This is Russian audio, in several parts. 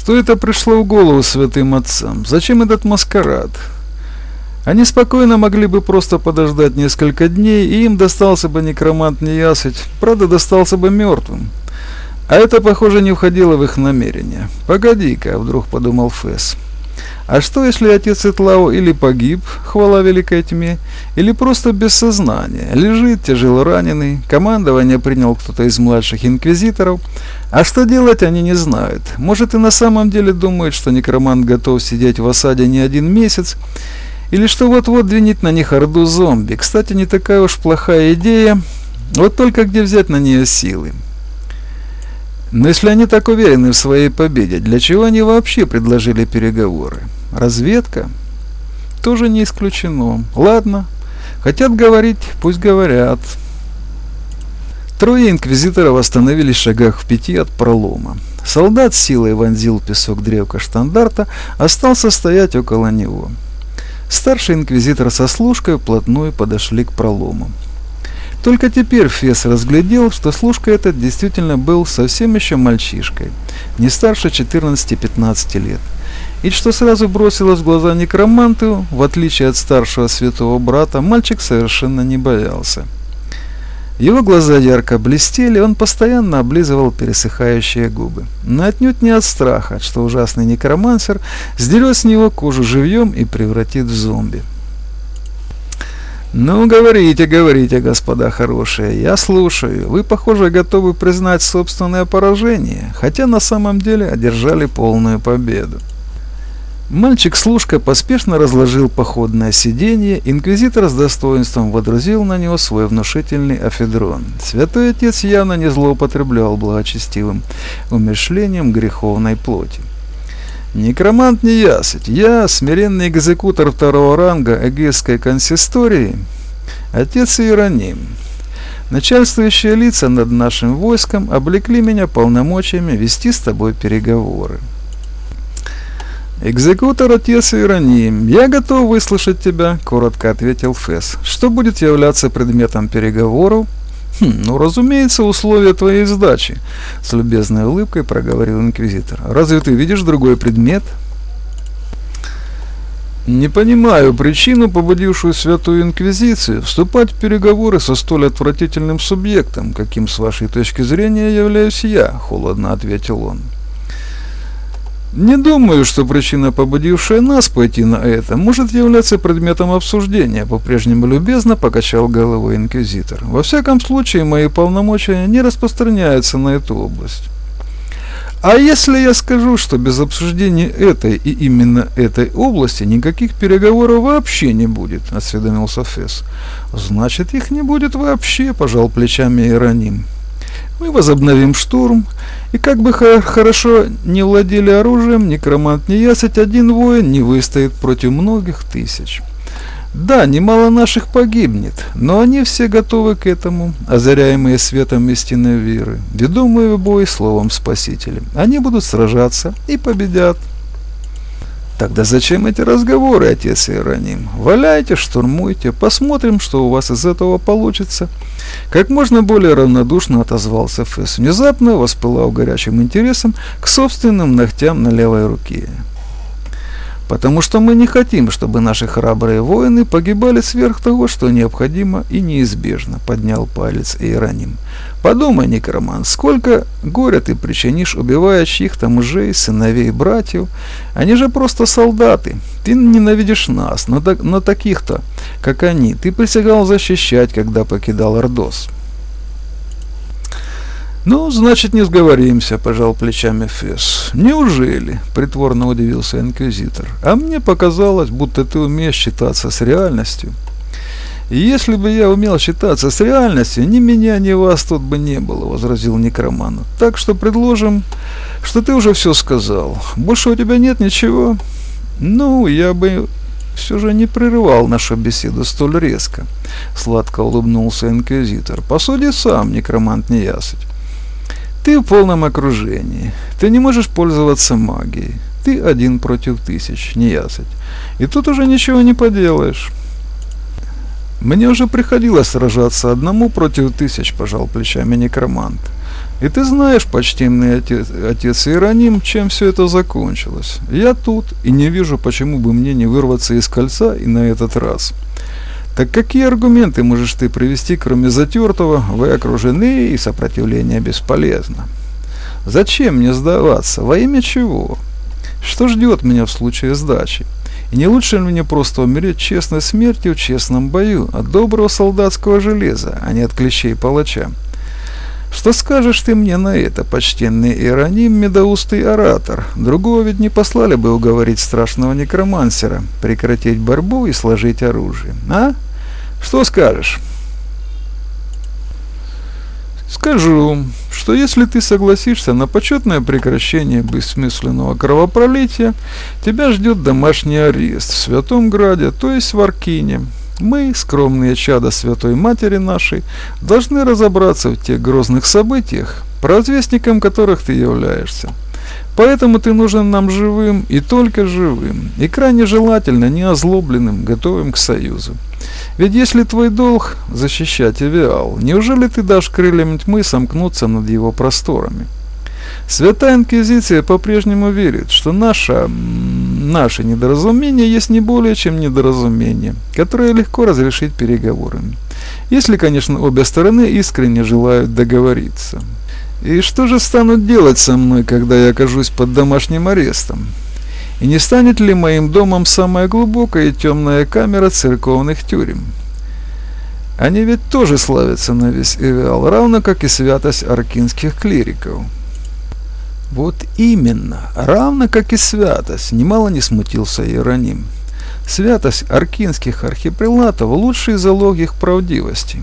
Что это пришло в голову святым отцам? Зачем этот маскарад? Они спокойно могли бы просто подождать несколько дней, и им достался бы некромант неясыть, правда, достался бы мертвым. А это, похоже, не входило в их намерение. «Погоди-ка», — вдруг подумал Фэс. «А что, если отец Итлау или погиб, хвала великой тьме, или просто без сознания, лежит тяжело раненый, командование принял кто-то из младших инквизиторов, а что делать они не знают. Может и на самом деле думают, что некромант готов сидеть в осаде не один месяц, или что вот-вот двинет на них орду зомби. Кстати, не такая уж плохая идея. Вот только где взять на нее силы? Но если они так уверены в своей победе, для чего они вообще предложили переговоры? Разведка? Тоже не исключено. Ладно, хотят говорить, пусть говорят. Трое инквизиторов остановились в шагах в пяти от пролома. Солдат силой вонзил песок древка штандарта, остался стоять около него. Старший инквизитор со служкой вплотную подошли к пролому. Только теперь Фес разглядел, что служка этот действительно был совсем еще мальчишкой, не старше 14-15 лет. И что сразу бросилось в глаза некроманту, в отличие от старшего святого брата, мальчик совершенно не боялся. Его глаза ярко блестели, он постоянно облизывал пересыхающие губы. Но отнюдь не от страха, что ужасный некромансер сдерет с него кожу живьем и превратит в зомби. «Ну, говорите, говорите, господа хорошие, я слушаю. Вы, похоже, готовы признать собственное поражение, хотя на самом деле одержали полную победу». Мальчик-служка поспешно разложил походное сиденье, инквизитор с достоинством водрузил на него свой внушительный афедрон. Святой Отец явно не злоупотреблял благочестивым умершлением греховной плоти. Некромант не ясыть, я смиренный экзекутор второго ранга Эгейской консистории, отец Иероним. Начальствующие лица над нашим войском облекли меня полномочиями вести с тобой переговоры. «Экзекутор отец Ироним, я готов выслушать тебя», — коротко ответил Фесс. «Что будет являться предметом переговоров?» «Хм, ну, разумеется, условия твоей сдачи», — с любезной улыбкой проговорил инквизитор. «Разве ты видишь другой предмет?» «Не понимаю причину, побудившую Святую Инквизицию вступать в переговоры со столь отвратительным субъектом, каким с вашей точки зрения являюсь я», — холодно ответил он. Не думаю, что причина, побудившая нас пойти на это, может являться предметом обсуждения, по-прежнему любезно покачал головой инквизитор. Во всяком случае, мои полномочия не распространяются на эту область. А если я скажу, что без обсуждения этой и именно этой области никаких переговоров вообще не будет, осведомился Фес. Значит, их не будет вообще, пожал плечами Ироним. Мы возобновим штурм, и как бы хорошо не владели оружием, некромант не ясать, один воин не выстоит против многих тысяч. Да, немало наших погибнет, но они все готовы к этому, озаряемые светом истинной веры, ведомые в бой словом Спасителя. Они будут сражаться и победят. Тогда зачем эти разговоры, отец Иероним? Валяйте, штурмуйте, посмотрим, что у вас из этого получится. Как можно более равнодушно отозвался Фесс, внезапно воспылав горячим интересом к собственным ногтям на левой руке потому что мы не хотим, чтобы наши храбрые воины погибали сверх того, что необходимо и неизбежно», — поднял палец Иероним. «Подумай, некроман, сколько горя ты причинишь, убивая чьих-то мужей, сыновей, братьев. Они же просто солдаты. Ты ненавидишь нас, но, так, но таких-то, как они, ты присягал защищать, когда покидал Ордос». «Ну, значит, не сговоримся», — пожал плечами Фесс. «Неужели?» — притворно удивился Инквизитор. «А мне показалось, будто ты умеешь считаться с реальностью». «Если бы я умел считаться с реальностью, ни меня, ни вас тут бы не было», — возразил Некроман. «Так что предложим, что ты уже все сказал. Больше у тебя нет ничего?» «Ну, я бы все же не прерывал нашу беседу столь резко», — сладко улыбнулся Инквизитор. «Посуди сам, Некромант Неясыть. Ты в полном окружении. Ты не можешь пользоваться магией. Ты один против тысяч, не ясать. И тут уже ничего не поделаешь. Мне уже приходилось сражаться одному против тысяч, пожал плечами некромант. И ты знаешь, почтенный отец, отец Иероним, чем все это закончилось. Я тут и не вижу, почему бы мне не вырваться из кольца и на этот раз. Так какие аргументы можешь ты привести, кроме затертого, вы окружены и сопротивление бесполезно? Зачем мне сдаваться? Во имя чего? Что ждет меня в случае сдачи? И не лучше ли мне просто умереть честной смертью в честном бою от доброго солдатского железа, а не от клещей палача? Что скажешь ты мне на это, почтенный Иероним, медоустый оратор? Другого ведь не послали бы уговорить страшного некромансера, прекратить борьбу и сложить оружие. А? Что скажешь? Скажу, что если ты согласишься на почетное прекращение бессмысленного кровопролития, тебя ждет домашний арест в Святом Граде, то есть в Аркине. Мы, скромные чада Святой Матери нашей, должны разобраться в тех грозных событиях, провозвестником которых ты являешься. Поэтому ты нужен нам живым и только живым, и крайне желательно не озлобленным, готовым к союзу. Ведь если твой долг – защищать Эвиал, неужели ты дашь крыльям тьмы сомкнуться над его просторами? Святая Инквизиция по-прежнему верит, что наше, наше недоразумение есть не более чем недоразумение, которое легко разрешить переговорами. Если, конечно, обе стороны искренне желают договориться. И что же станут делать со мной, когда я окажусь под домашним арестом? И не станет ли моим домом самая глубокая и темная камера церковных тюрем? Они ведь тоже славятся на весь Эвиал, равно как и святость аркинских клириков. Вот именно, равно как и святость, немало не смутился Иероним. Святость аркинских архипрелатов – лучший залог их правдивости.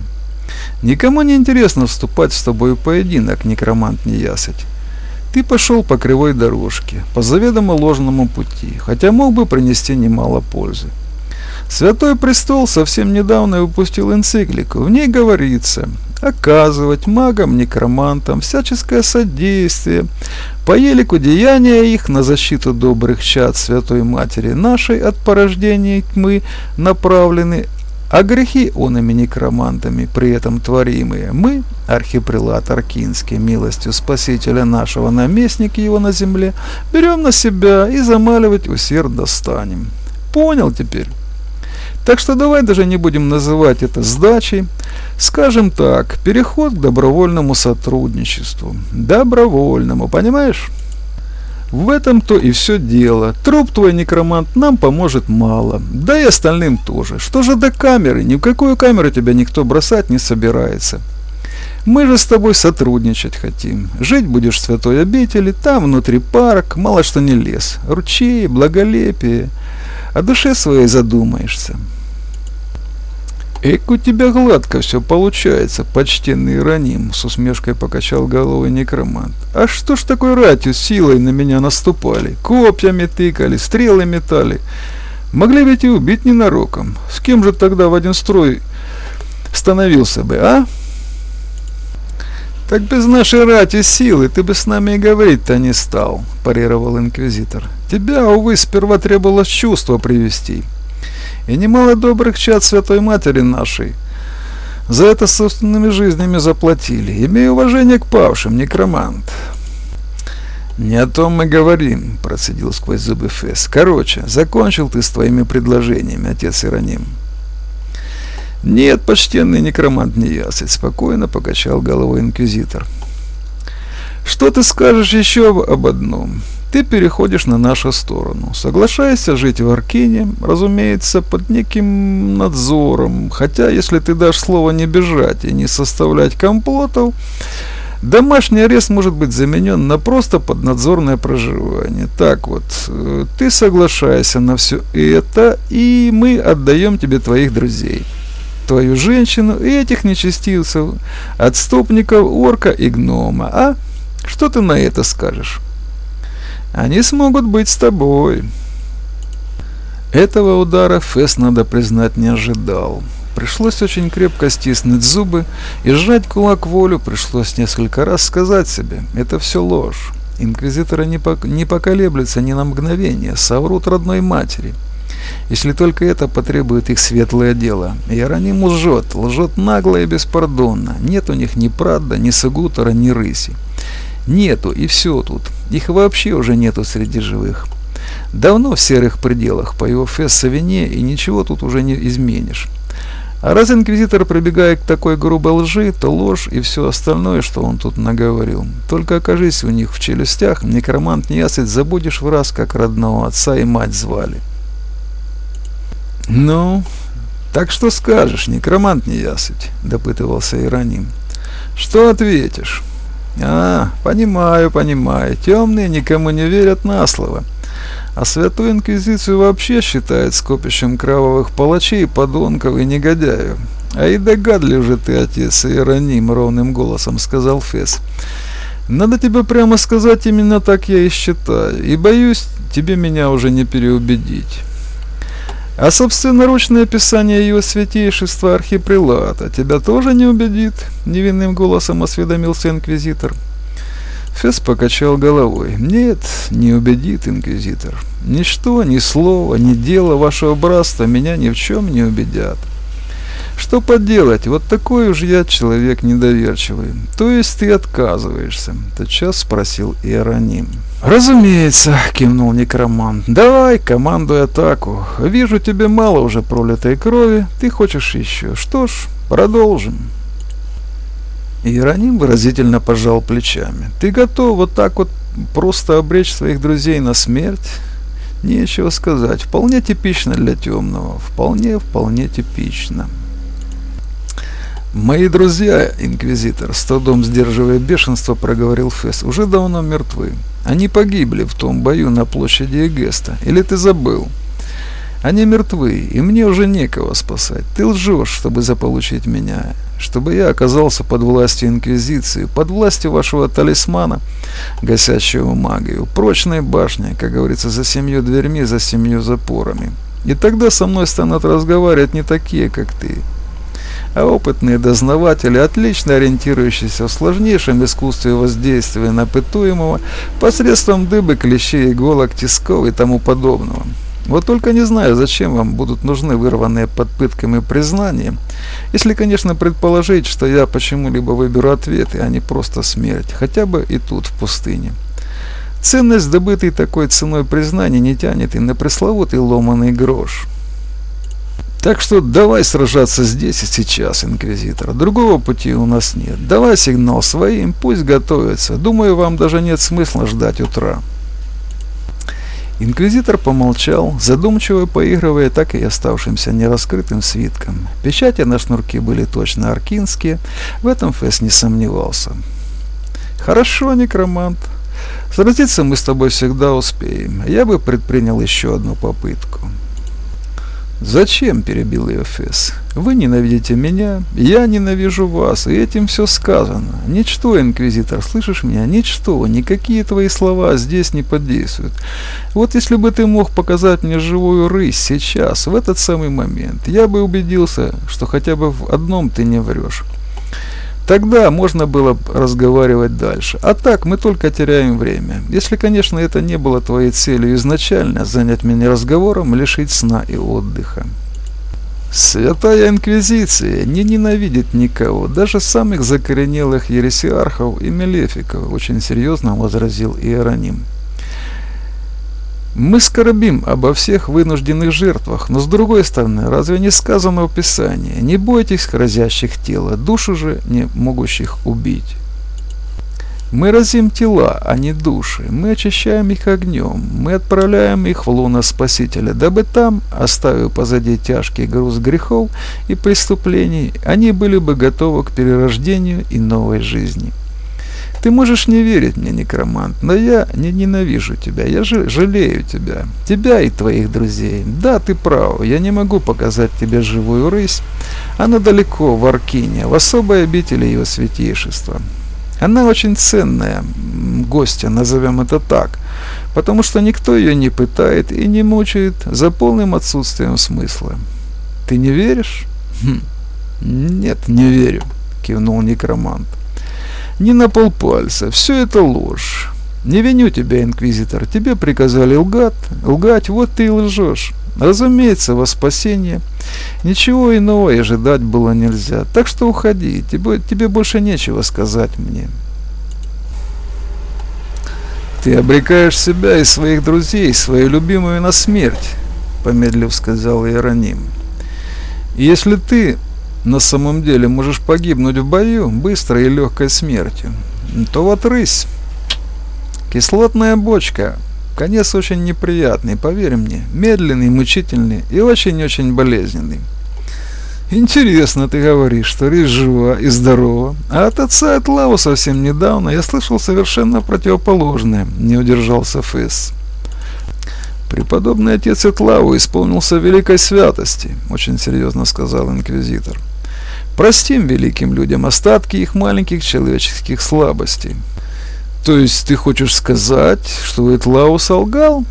Никому не интересно вступать с тобой в поединок, некромант неясыть. Ты пошел по кривой дорожке, по заведомо ложному пути, хотя мог бы принести немало пользы. Святой Престол совсем недавно выпустил энциклику. В ней говорится оказывать магам-некромантам всяческое содействие по елику деяния их на защиту добрых чад Святой Матери нашей от порождения тьмы направлены а грехи онными некромантами, при этом творимые, мы, архипрелат Аркинский, милостью Спасителя нашего наместника его на земле, берем на себя и замаливать усердно станем. Понял теперь? Так что давай даже не будем называть это сдачей. Скажем так, переход к добровольному сотрудничеству. Добровольному, понимаешь? В этом-то и все дело. Труп твой некромант нам поможет мало. Да и остальным тоже. Что же до камеры? Ни в какую камеру тебя никто бросать не собирается. Мы же с тобой сотрудничать хотим. Жить будешь в святой обители, там внутри парк, мало что не лес. Ручей, благолепие. О душе своей задумаешься. «Эк, у тебя гладко все получается, почтенный Ироним», — с усмешкой покачал головой некромант. «А что ж такой ратью силой на меня наступали? Копьями тыкали, стрелы метали. Могли ведь и убить ненароком. С кем же тогда в один строй становился бы, а?» «Так без нашей рати силы ты бы с нами и говорить-то не стал», – парировал инквизитор. «Тебя, увы, сперва требовалось чувство привести и немало добрых чад Святой Матери нашей. За это собственными жизнями заплатили. Имею уважение к павшим, некромант. «Не о том мы говорим», – процедил сквозь зубы Фесс. «Короче, закончил ты с твоими предложениями, отец Ироним». «Нет, почтенный некромант неясыть», – спокойно покачал головой инквизитор. «Что ты скажешь еще об одном? Ты переходишь на нашу сторону. Соглашайся жить в Аркине, разумеется, под неким надзором, хотя если ты дашь слово не бежать и не составлять комплотов, домашний арест может быть заменен на просто поднадзорное проживание. Так вот, э, ты соглашаешься на все это, и мы отдаем тебе твоих друзей твою женщину и этих нечестивцев, отступников, орка и гнома. А? Что ты на это скажешь? Они смогут быть с тобой. Этого удара Фэс, надо признать, не ожидал. Пришлось очень крепко стиснуть зубы и сжать кулак волю, пришлось несколько раз сказать себе, это все ложь. Инквизиторы не, пок не поколеблются ни на мгновение, соврут родной матери. если только это потребует их светлое дело. Иероним лжет, лжет нагло и беспардонно. Нет у них ни Прадда, ни Сагутора, ни Рыси. Нету, и все тут. Их вообще уже нету среди живых. Давно в серых пределах, по его фессовине, и ничего тут уже не изменишь. А раз инквизитор прибегает к такой грубой лжи, то ложь и все остальное, что он тут наговорил. Только окажись у них в челюстях, некромант неясыть забудешь в раз, как родного отца и мать звали. «Ну, так что скажешь, некромант неясыть?» – допытывался Ироним. «Что ответишь?» «А, понимаю, понимаю. Темные никому не верят на слово. А Святую Инквизицию вообще считают скопищем кровавых палачей, подонков и негодяев. А и догадлив же ты, отец Иероним, ровным голосом сказал Фес. Надо тебе прямо сказать, именно так я и считаю. И боюсь, тебе меня уже не переубедить. А собственноручное описание ее святейшества архипрелата тебя тоже не убедит? Невинным голосом осведомился инквизитор. Фес покачал головой. «Нет, не убедит инквизитор. Ничто, ни слово, ни дело вашего братства меня ни в чем не убедят. Что поделать, вот такой уж я человек недоверчивый. То есть ты отказываешься?» Тотчас спросил Иероним. «Разумеется», — кивнул некромант. «Давай, командуй атаку. Вижу, тебе мало уже пролитой крови. Ты хочешь еще. Что ж, продолжим». Иероним выразительно пожал плечами. «Ты готов вот так вот просто обречь своих друзей на смерть?» Нечего сказать. Вполне типично для темного. Вполне, вполне типично. «Мои друзья, инквизитор, с трудом сдерживая бешенство, проговорил Фесс, уже давно мертвы. Они погибли в том бою на площади Эгеста. Или ты забыл?» Они мертвы, и мне уже некого спасать. Ты лжешь, чтобы заполучить меня, чтобы я оказался под властью Инквизиции, под властью вашего талисмана, гасящего магию, прочной башни, как говорится, за семью дверьми, за семью запорами. И тогда со мной станут разговаривать не такие, как ты, а опытные дознаватели, отлично ориентирующиеся в сложнейшем искусстве воздействия на пытуемого посредством дыбы, клещей, иголок, тисков и тому подобного. Вот только не знаю, зачем вам будут нужны вырванные под пытками признания, если, конечно, предположить, что я почему-либо выберу ответы, а не просто смерть, хотя бы и тут, в пустыне. Ценность, добытой такой ценой признания, не тянет и на пресловутый ломаный грош. Так что давай сражаться здесь и сейчас, Инквизитор. Другого пути у нас нет. Давай сигнал своим, пусть готовятся. Думаю, вам даже нет смысла ждать утра. Инквизитор помолчал, задумчиво поигрывая так и оставшимся нераскрытым свитком. Печати на шнурке были точно аркинские, в этом Фесс не сомневался. «Хорошо, некромант. Сразиться мы с тобой всегда успеем. Я бы предпринял еще одну попытку». «Зачем?» – перебил ее Фесс. «Вы ненавидите меня, я ненавижу вас, и этим все сказано. Ничто, Инквизитор, слышишь меня? Ничто, никакие твои слова здесь не подействуют. Вот если бы ты мог показать мне живую рысь сейчас, в этот самый момент, я бы убедился, что хотя бы в одном ты не врешь. Тогда можно было разговаривать дальше. А так мы только теряем время. Если, конечно, это не было твоей целью изначально, занять меня разговором, лишить сна и отдыха. Святая Инквизиция не ненавидит никого, даже самых закоренелых ересиархов и мелефиков, очень серьезно возразил Иероним. Мы скорбим обо всех вынужденных жертвах, но с другой стороны, разве не сказано в Писании, не бойтесь разящих тела, душу же не могущих убить. Мы разим тела, а не души, мы очищаем их огнем, мы отправляем их в луна Спасителя, дабы там, оставив позади тяжкий груз грехов и преступлений, они были бы готовы к перерождению и новой жизни. Ты можешь не верить мне, некромант, но я не ненавижу тебя, я же жалею тебя, тебя и твоих друзей. Да, ты прав, я не могу показать тебе живую рысь. Она далеко, в Аркине, в особой обители ее святейшества. Она очень ценная, гостья, назовем это так, потому что никто ее не пытает и не мучает за полным отсутствием смысла. Ты не веришь? Хм. Нет, не верю, кивнул некромант. Ни на полпальца. Все это ложь. Не виню тебя, инквизитор. Тебе приказали лгать, лгать, вот ты и лжешь. Разумеется, во спасение. Ничего иного и ожидать было нельзя. Так что уходи, тебе, тебе больше нечего сказать мне. Ты обрекаешь себя и своих друзей, свою любимую на смерть, помедлив сказал Иероним. Если ты на самом деле можешь погибнуть в бою быстрой и легкой смертью, то вот рысь, кислотная бочка, конец очень неприятный, поверь мне, медленный, мучительный и очень-очень болезненный. Интересно ты говоришь, что речь жива и здорова. А от отца от Лаву совсем недавно я слышал совершенно противоположное, не удержался Фэс. Преподобный отец Этлаву исполнился великой святости, очень серьезно сказал инквизитор. Простим великим людям остатки их маленьких человеческих слабостей. То есть ты хочешь сказать, что Этлау солгал,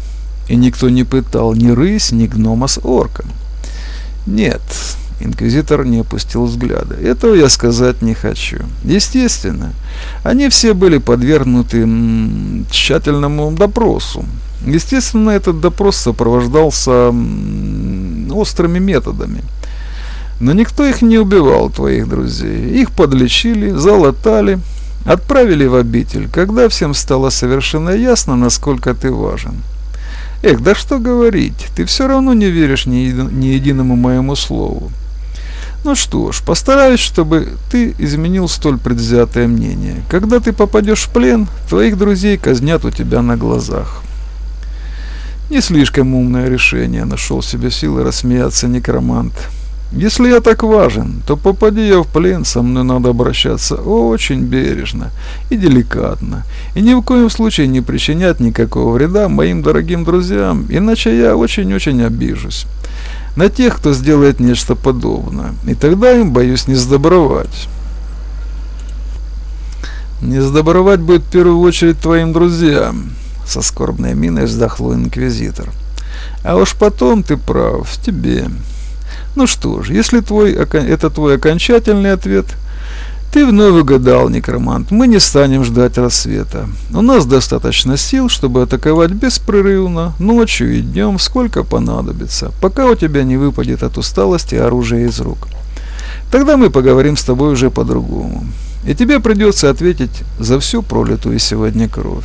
и никто не пытал ни рысь, ни гнома с орком? Нет, Инквизитор не опустил взгляда. Этого я сказать не хочу. Естественно, они все были подвергнуты тщательному допросу. Естественно, этот допрос сопровождался острыми методами. Но никто их не убивал, твоих друзей. Их подлечили, залатали, отправили в обитель, когда всем стало совершенно ясно, насколько ты важен. Эх, да что говорить, ты все равно не веришь ни, ни единому моему слову. Ну что ж, постараюсь, чтобы ты изменил столь предвзятое мнение. Когда ты попадешь в плен, твоих друзей казнят у тебя на глазах. Не слишком умное решение, нашел себе силы рассмеяться некромант. Если я так важен, то попади я в плен, со мной надо обращаться очень бережно и деликатно, и ни в коем случае не причинять никакого вреда моим дорогим друзьям, иначе я очень-очень обижусь на тех, кто сделает нечто подобное. И тогда им, боюсь, не сдобровать. Не сдобровать будет в первую очередь твоим друзьям, со скорбной миной вздохнул инквизитор. А уж потом ты прав, тебе. Ну что ж, если твой, это твой окончательный ответ – ты вновь угадал, некромант. Мы не станем ждать рассвета. У нас достаточно сил, чтобы атаковать беспрерывно, ночью и днем, сколько понадобится, пока у тебя не выпадет от усталости оружие из рук. Тогда мы поговорим с тобой уже по-другому. И тебе придется ответить за всю пролитую сегодня кровь.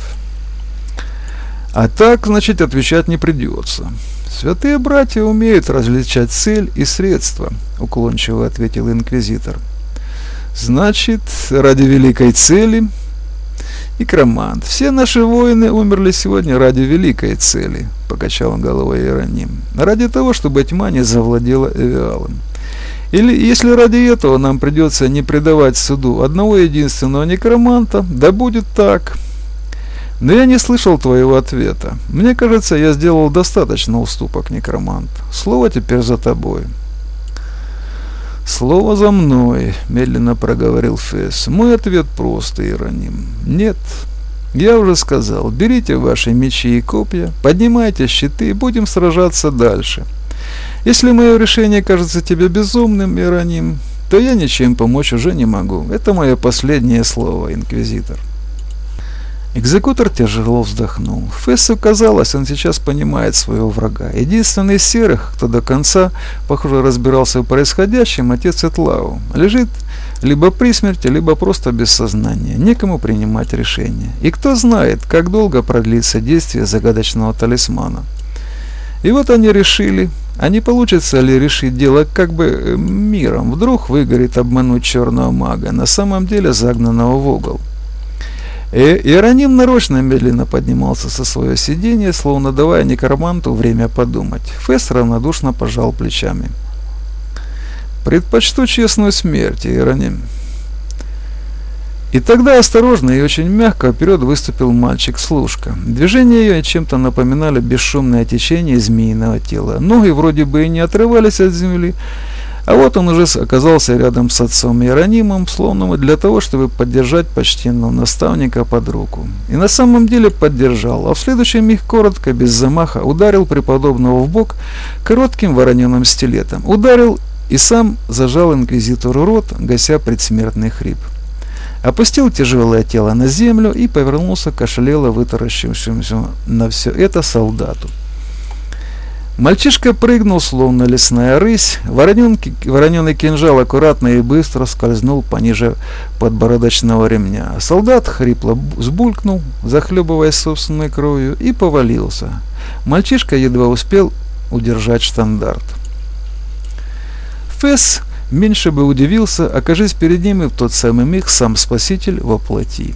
А так, значит, отвечать не придется. Святые братья умеют различать цель и средства, уклончиво ответил инквизитор. Значит, ради великой цели. Икромант, все наши воины умерли сегодня ради великой цели, покачал головой Иероним. Ради того, чтобы тьма не завладела Эвиалом. Или если ради этого нам придется не предавать суду одного единственного некроманта, да будет так. Но я не слышал твоего ответа. Мне кажется, я сделал достаточно уступок, некромант. Слово теперь за тобой. «Слово за мной», — медленно проговорил Фесс. «Мой ответ прост, Иероним. Нет. Я уже сказал, берите ваши мечи и копья, поднимайте щиты и будем сражаться дальше. Если мое решение кажется тебе безумным, Иероним, то я ничем помочь уже не могу. Это мое последнее слово, Инквизитор». Экзекутор тяжело вздохнул. Фессу казалось, он сейчас понимает своего врага. Единственный из серых, кто до конца, похоже, разбирался в происходящем, отец Этлау, лежит либо при смерти, либо просто без сознания. Некому принимать решения. И кто знает, как долго продлится действие загадочного талисмана. И вот они решили, а не получится ли решить дело как бы э, миром. Вдруг выгорит обмануть черного мага, на самом деле загнанного в угол. И Иероним нарочно медленно поднимался со своего сиденья, словно давая некроманту время подумать. Фесс равнодушно пожал плечами. «Предпочту честную смерть, Иероним». И тогда осторожно и очень мягко вперед выступил мальчик-служка. Движения ее чем-то напоминали бесшумное течение змеиного тела. Ноги вроде бы и не отрывались от земли, а вот он уже оказался рядом с отцом Иеронимом, словно для того, чтобы поддержать почтенного наставника под руку. И на самом деле поддержал, а в следующий миг коротко, без замаха, ударил преподобного в бок коротким вороненым стилетом. Ударил и сам зажал инквизитору рот, гася предсмертный хрип. Опустил тяжелое тело на землю и повернулся к ошалело вытаращившемуся на все это солдату. Мальчишка прыгнул, словно лесная рысь. Вороненый кинжал аккуратно и быстро скользнул пониже подбородочного ремня. Солдат хрипло сбулькнул, захлебываясь собственной кровью, и повалился. Мальчишка едва успел удержать штандарт. Фесс меньше бы удивился, окажись перед ним и в тот самый миг сам Спаситель во плоти.